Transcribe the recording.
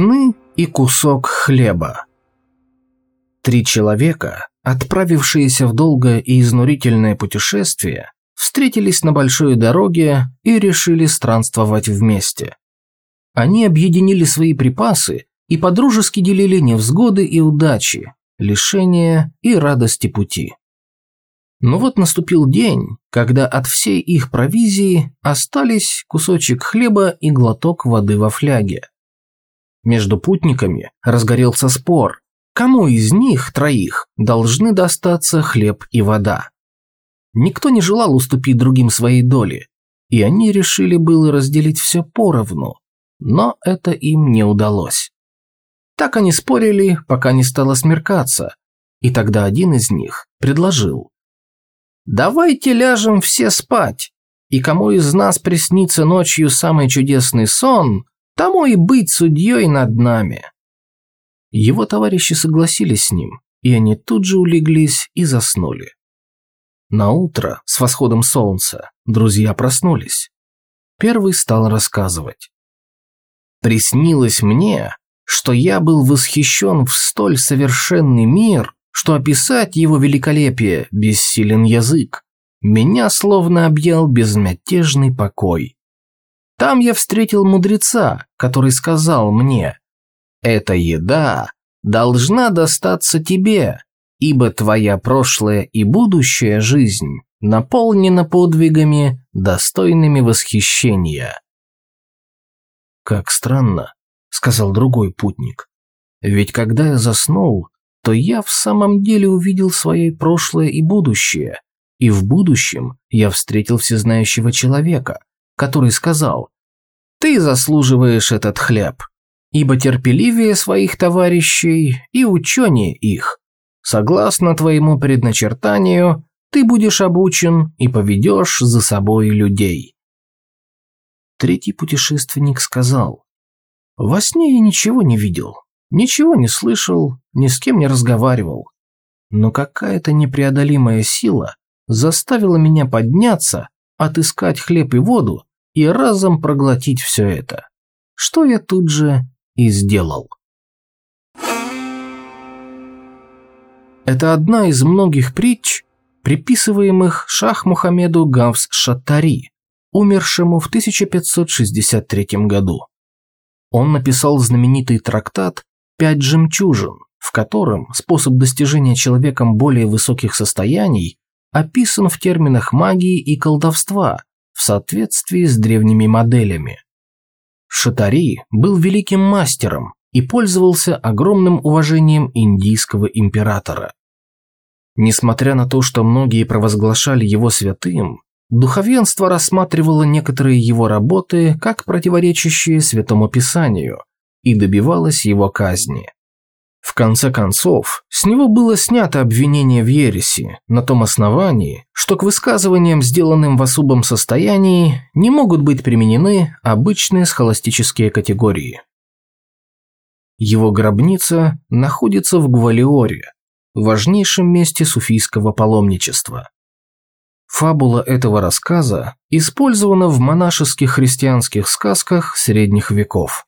сны и кусок хлеба. Три человека, отправившиеся в долгое и изнурительное путешествие, встретились на большой дороге и решили странствовать вместе. Они объединили свои припасы и подружески делили невзгоды и удачи, лишения и радости пути. Но вот наступил день, когда от всей их провизии остались кусочек хлеба и глоток воды во фляге. Между путниками разгорелся спор, кому из них, троих, должны достаться хлеб и вода. Никто не желал уступить другим своей доли, и они решили было разделить все поровну, но это им не удалось. Так они спорили, пока не стало смеркаться, и тогда один из них предложил. «Давайте ляжем все спать, и кому из нас приснится ночью самый чудесный сон, тому и быть судьей над нами». Его товарищи согласились с ним, и они тут же улеглись и заснули. На утро с восходом солнца друзья проснулись. Первый стал рассказывать. «Приснилось мне, что я был восхищен в столь совершенный мир, что описать его великолепие бессилен язык. Меня словно объял безмятежный покой. Там я встретил мудреца, который сказал мне, «Эта еда должна достаться тебе, ибо твоя прошлая и будущая жизнь наполнена подвигами, достойными восхищения». Как странно, – сказал другой путник. «Ведь когда я заснул, то я в самом деле увидел свое прошлое и будущее, и в будущем я встретил всезнающего человека, который сказал, «Ты заслуживаешь этот хлеб, ибо терпеливее своих товарищей и ученее их. Согласно твоему предначертанию, ты будешь обучен и поведешь за собой людей». Третий путешественник сказал, во сне я ничего не видел, ничего не слышал, ни с кем не разговаривал. Но какая-то непреодолимая сила заставила меня подняться, отыскать хлеб и воду и разом проглотить все это. Что я тут же и сделал. Это одна из многих притч, приписываемых Шах Мухаммеду Гавс Шаттари, умершему в 1563 году он написал знаменитый трактат «Пять жемчужин», в котором способ достижения человеком более высоких состояний описан в терминах магии и колдовства в соответствии с древними моделями. Шатари был великим мастером и пользовался огромным уважением индийского императора. Несмотря на то, что многие провозглашали его святым, Духовенство рассматривало некоторые его работы как противоречащие Святому Писанию и добивалось его казни. В конце концов, с него было снято обвинение в ереси на том основании, что к высказываниям, сделанным в особом состоянии, не могут быть применены обычные схоластические категории. Его гробница находится в Гвалиоре, важнейшем месте суфийского паломничества. Фабула этого рассказа использована в монашеских христианских сказках средних веков.